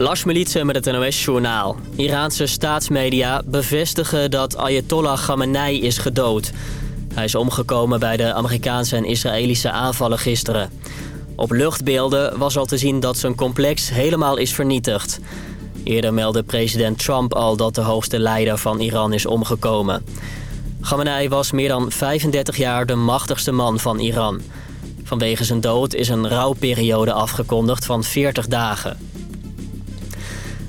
Lars Militsen met het NOS-journaal. Iraanse staatsmedia bevestigen dat Ayatollah Khamenei is gedood. Hij is omgekomen bij de Amerikaanse en Israëlische aanvallen gisteren. Op luchtbeelden was al te zien dat zijn complex helemaal is vernietigd. Eerder meldde president Trump al dat de hoogste leider van Iran is omgekomen. Khamenei was meer dan 35 jaar de machtigste man van Iran. Vanwege zijn dood is een rouwperiode afgekondigd van 40 dagen.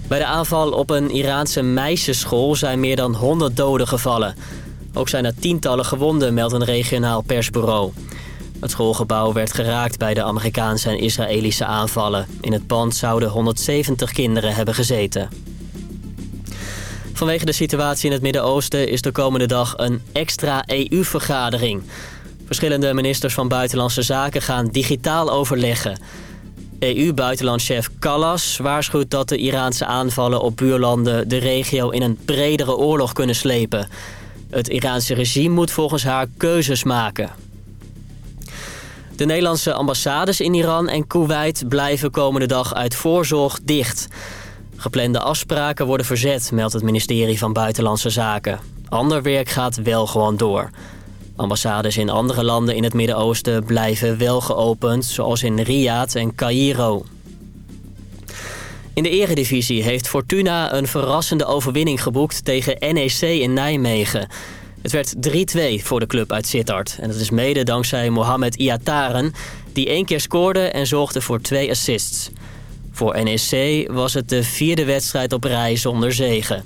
Bij de aanval op een Iraanse meisjesschool zijn meer dan 100 doden gevallen. Ook zijn er tientallen gewonden, meldt een regionaal persbureau. Het schoolgebouw werd geraakt bij de Amerikaanse en Israëlische aanvallen. In het pand zouden 170 kinderen hebben gezeten. Vanwege de situatie in het Midden-Oosten is de komende dag een extra EU-vergadering. Verschillende ministers van Buitenlandse Zaken gaan digitaal overleggen. EU-buitenlandchef Callas waarschuwt dat de Iraanse aanvallen op buurlanden de regio in een bredere oorlog kunnen slepen. Het Iraanse regime moet volgens haar keuzes maken. De Nederlandse ambassades in Iran en Kuwait blijven komende dag uit voorzorg dicht. Geplande afspraken worden verzet, meldt het ministerie van Buitenlandse Zaken. Ander werk gaat wel gewoon door. Ambassades in andere landen in het Midden-Oosten blijven wel geopend, zoals in Riyadh en Cairo. In de eredivisie heeft Fortuna een verrassende overwinning geboekt tegen NEC in Nijmegen. Het werd 3-2 voor de club uit Sittard. En dat is mede dankzij Mohamed Iataren, die één keer scoorde en zorgde voor twee assists. Voor NEC was het de vierde wedstrijd op rij zonder zegen.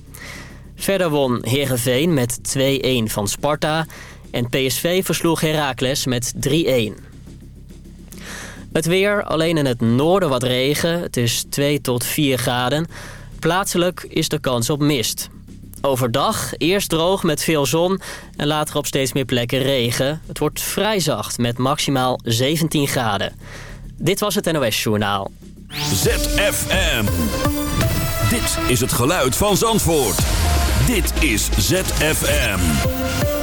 Verder won Heerenveen met 2-1 van Sparta en PSV versloeg Heracles met 3-1. Het weer, alleen in het noorden wat regen. Het is 2 tot 4 graden. Plaatselijk is de kans op mist. Overdag eerst droog met veel zon en later op steeds meer plekken regen. Het wordt vrij zacht met maximaal 17 graden. Dit was het NOS Journaal. ZFM. Dit is het geluid van Zandvoort. Dit is ZFM.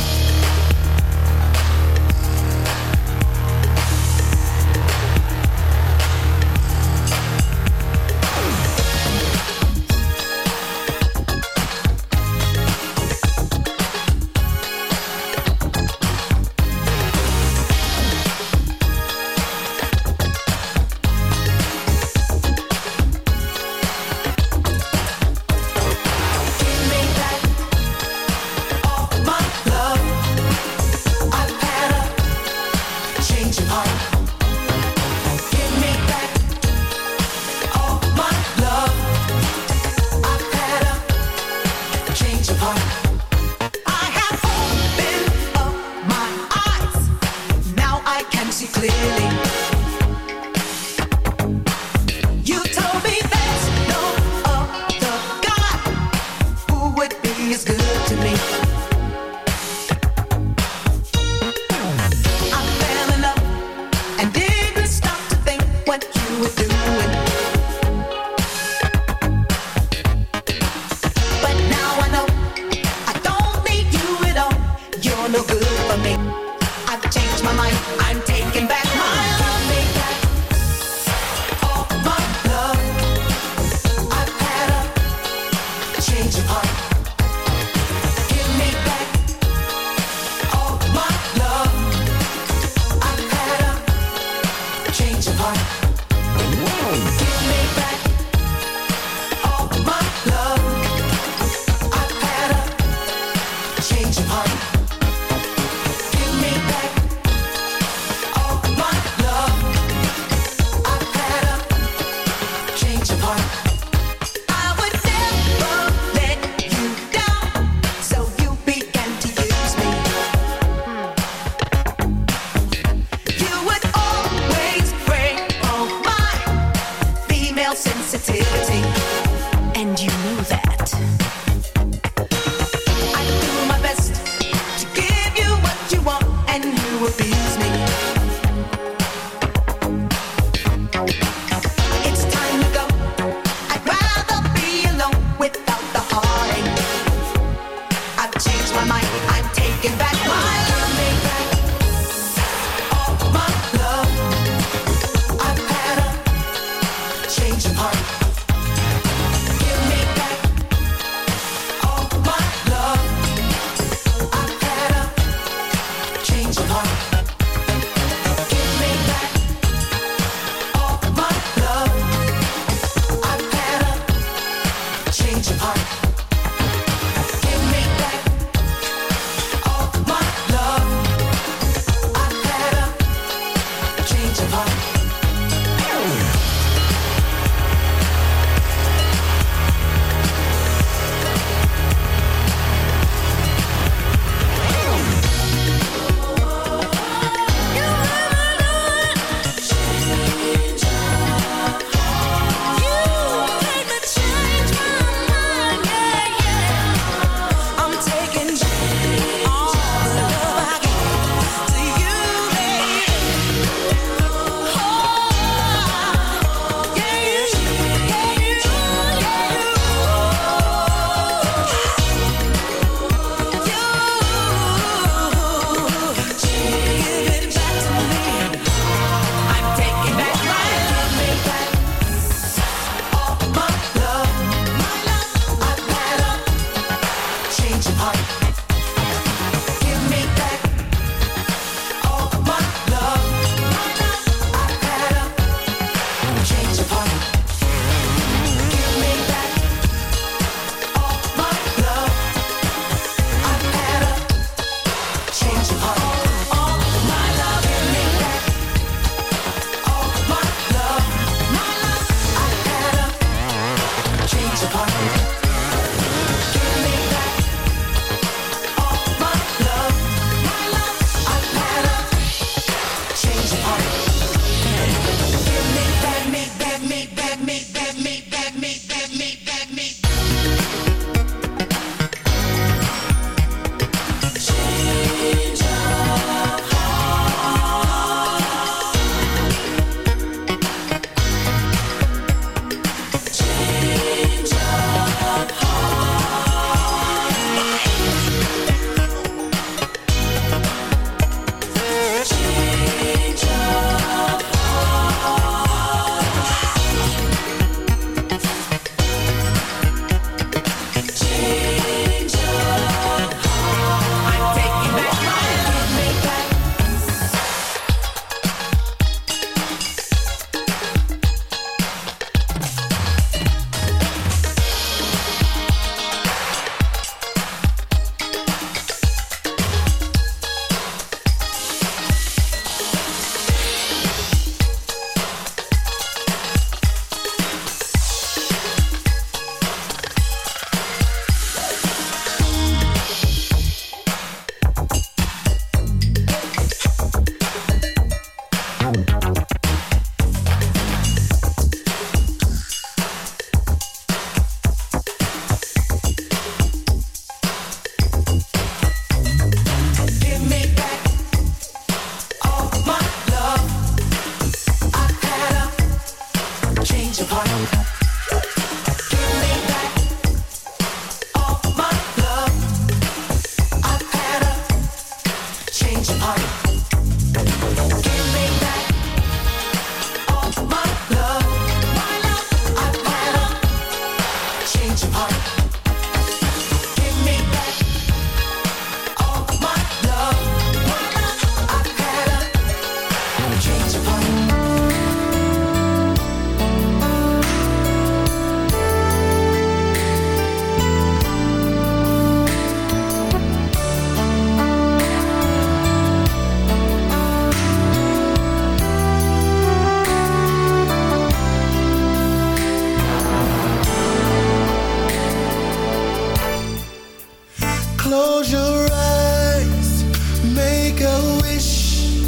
Close your eyes, make a wish,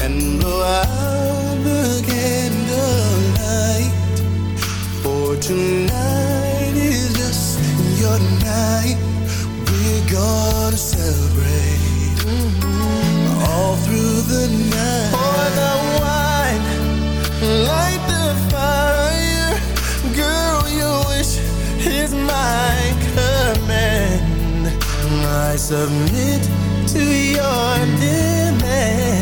and blow out the candlelight. For tonight is just your night. submit to your demand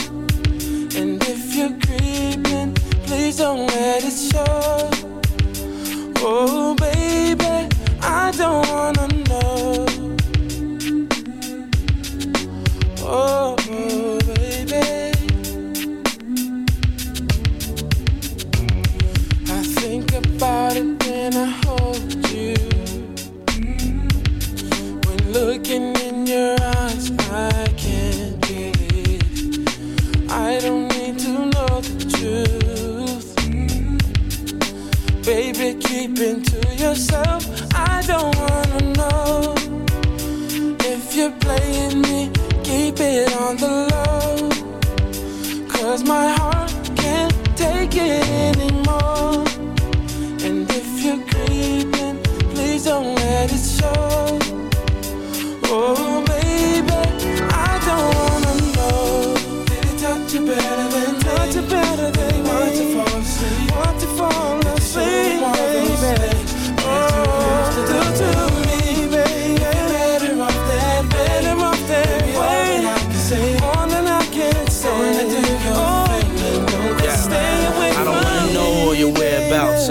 Please don't let it show. Oh.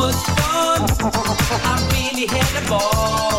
much fun. I really had a ball.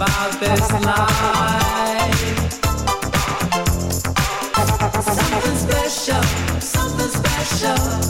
Something special, something special.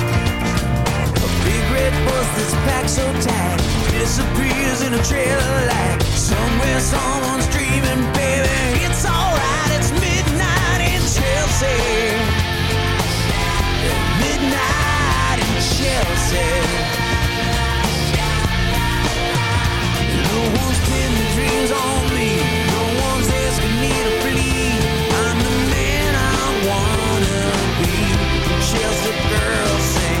red bus that's packed so tight disappears in a trail of light. Somewhere someone's dreaming, baby. It's alright, it's midnight in Chelsea. Midnight in Chelsea. No one's pinning dreams on me. No one's asking me to believe. I'm the man I wanna be. Chelsea girl sing.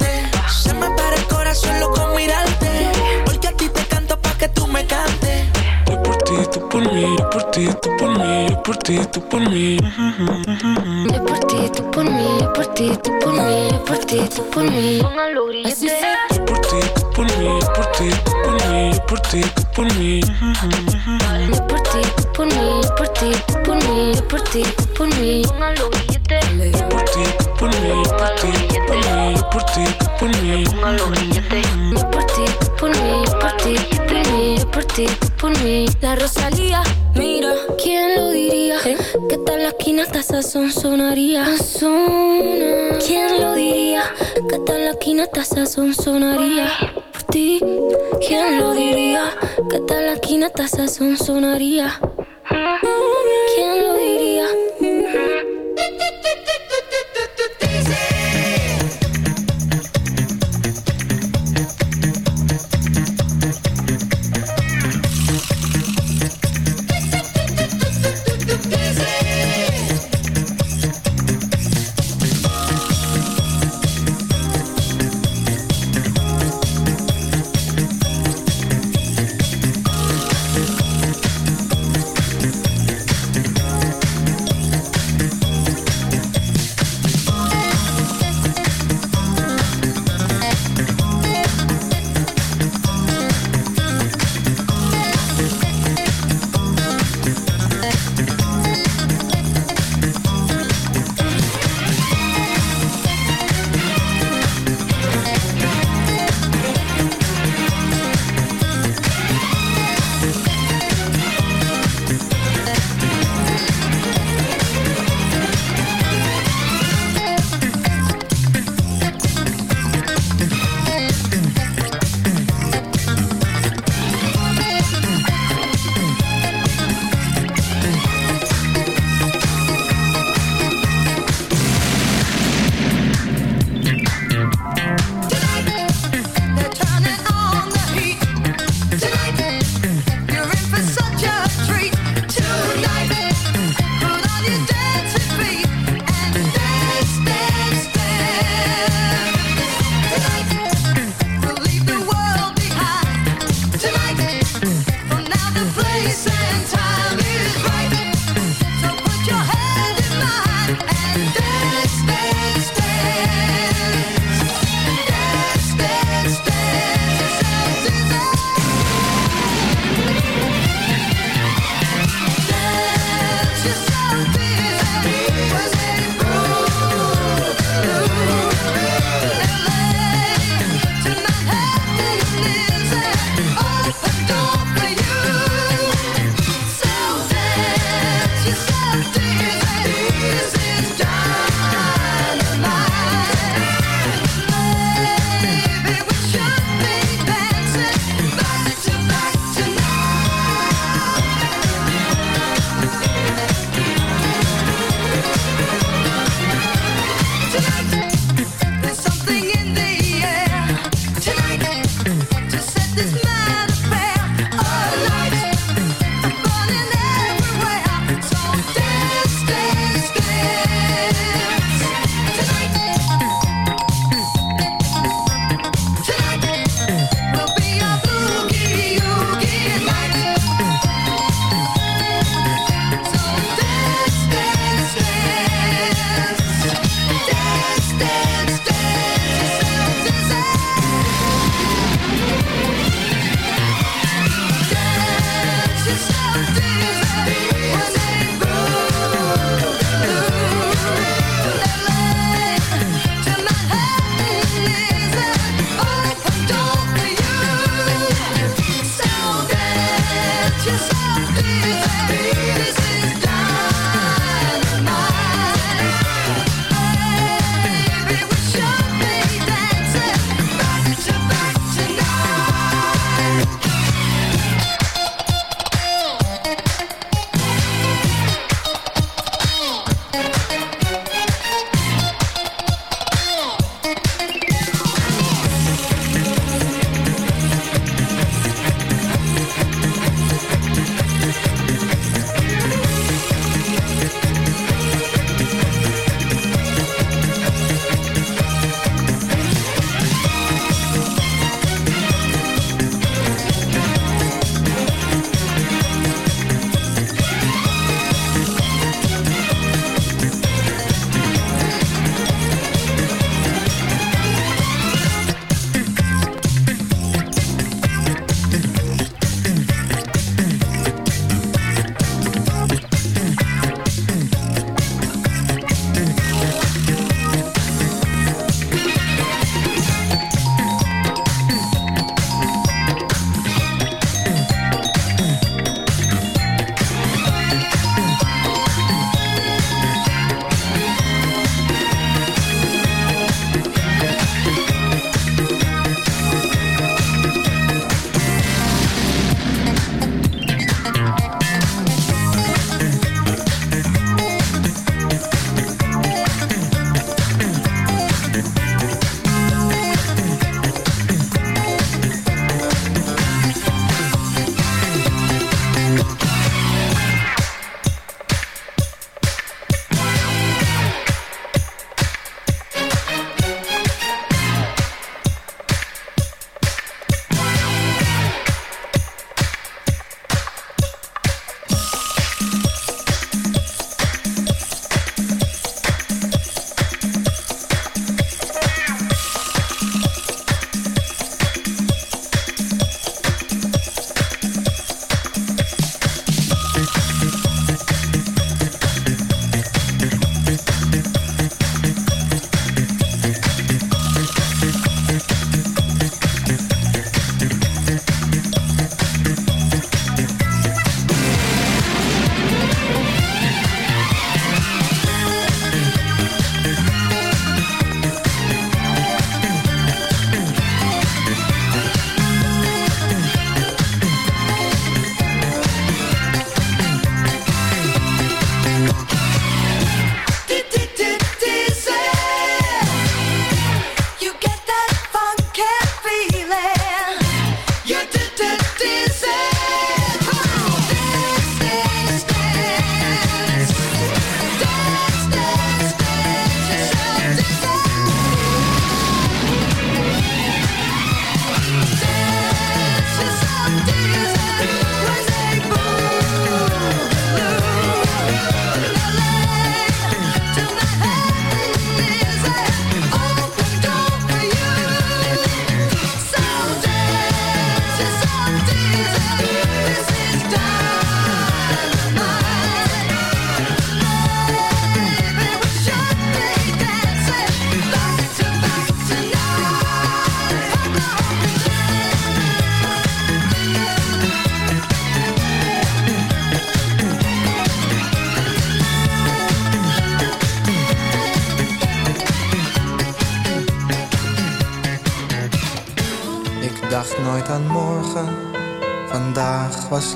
tú por mí, yo por ti, tú por mí, yo por ti, tú por mí. Yo por ti, tú por mí, yo por ti, tú por mí, yo por ti, tú por mí. Póngalo Yo por ti, tú por mí, yo por ti, tú por mí, yo por ti, tú por mí. Yo por ti, tú por mí, yo por ti, tú por mí, yo por ti, tú por mí. Yo por ti, tú por mí, yo por ti, tú por mí, yo por ti, tú por mí. Yo por ti, tú por mí, yo por ti, tú por mí, yo por ti, tú por mí. La Rosalía, mira, ¿quién lo diría? Que tal la esquina hasta sazón sonaría. ¿Quién lo diría? Que tal la esquina hasta sazón sonaría. Por ti, ¿quién lo diría? Que tal la esquina hasta sazón sonaría. ¿Quién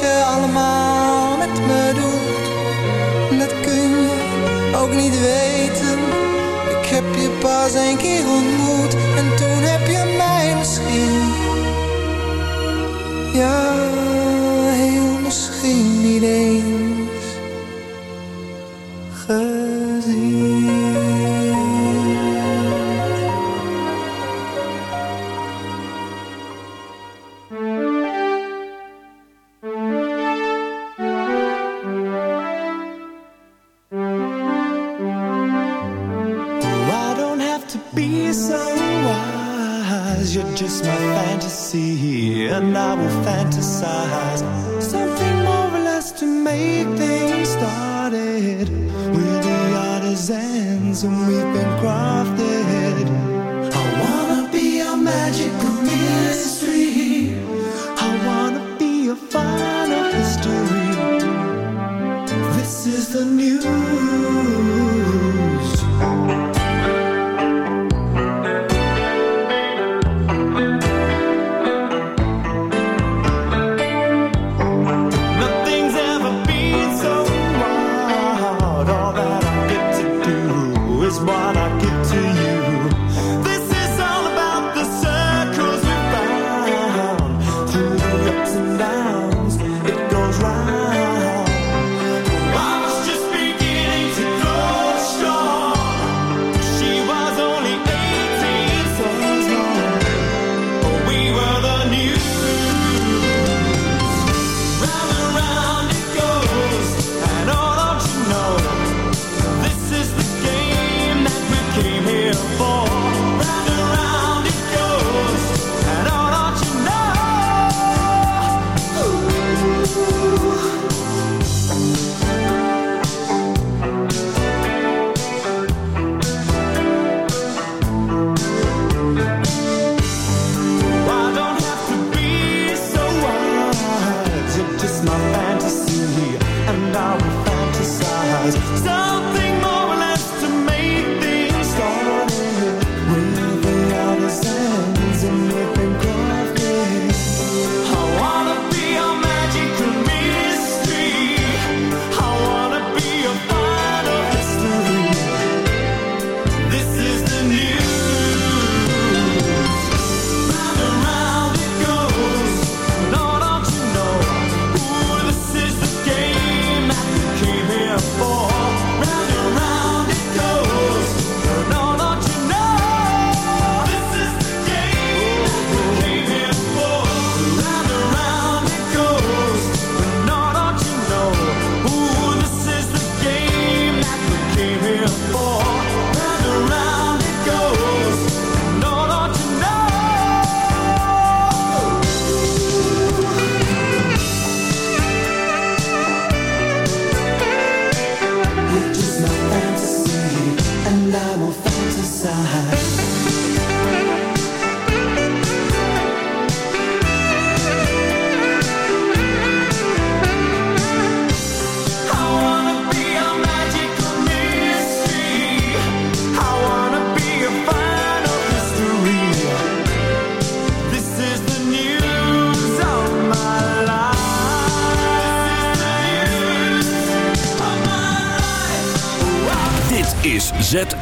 je allemaal met me doet. Dat kun je ook niet weten. Ik heb je pas een keer ontmoet will fantasize